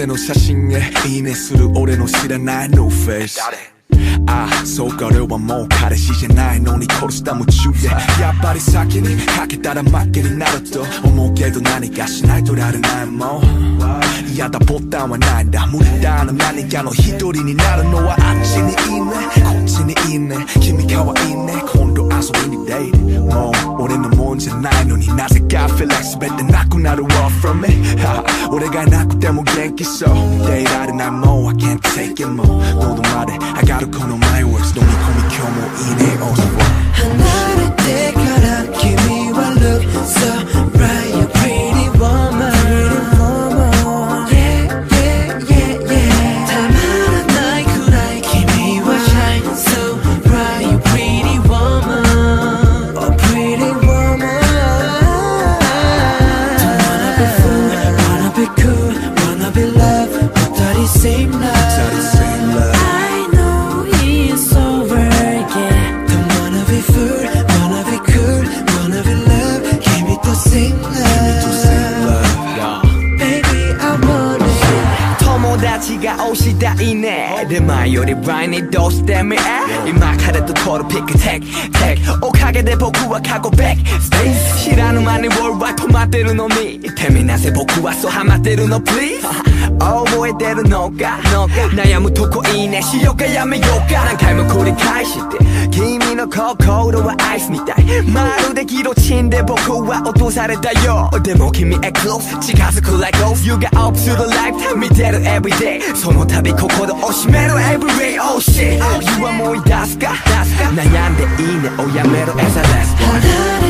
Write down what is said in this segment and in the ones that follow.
ての写真へいいねする俺の知らない No face ああそうか俺はもう彼氏じゃないのに殺した夢中でやっぱり先にかけたら負けになると思うけど何かしないとられないもん。嫌だボタンはないんだ。無理だな何かの一人になるのはあっちにいいね。こっちにいいね。君かわいいね。なくなる all from me. はは俺がいなくても元気そう出られないもう I can't take it もう喉まで上がるこのねで前より前にどうしてみ今彼と取るピックテックテックおかげで僕は過去ベックスペース知らぬ間にウォールは止まってるのにてめなぜ僕はそうハマってるの Please 覚えてるのか？悩むとこいいねしようかやめようか？何回も繰り返して君の心はアイスみたい。まるでギロチンで僕は落とされたよでも君へ close 近づく like ghost You got up to the life 見てる everyday その度心を締める every oh shit もう出すか悩んでいいねをやめろ as a last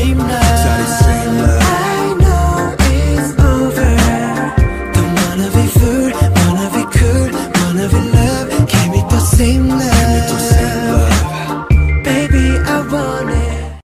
same love. It's all the same love.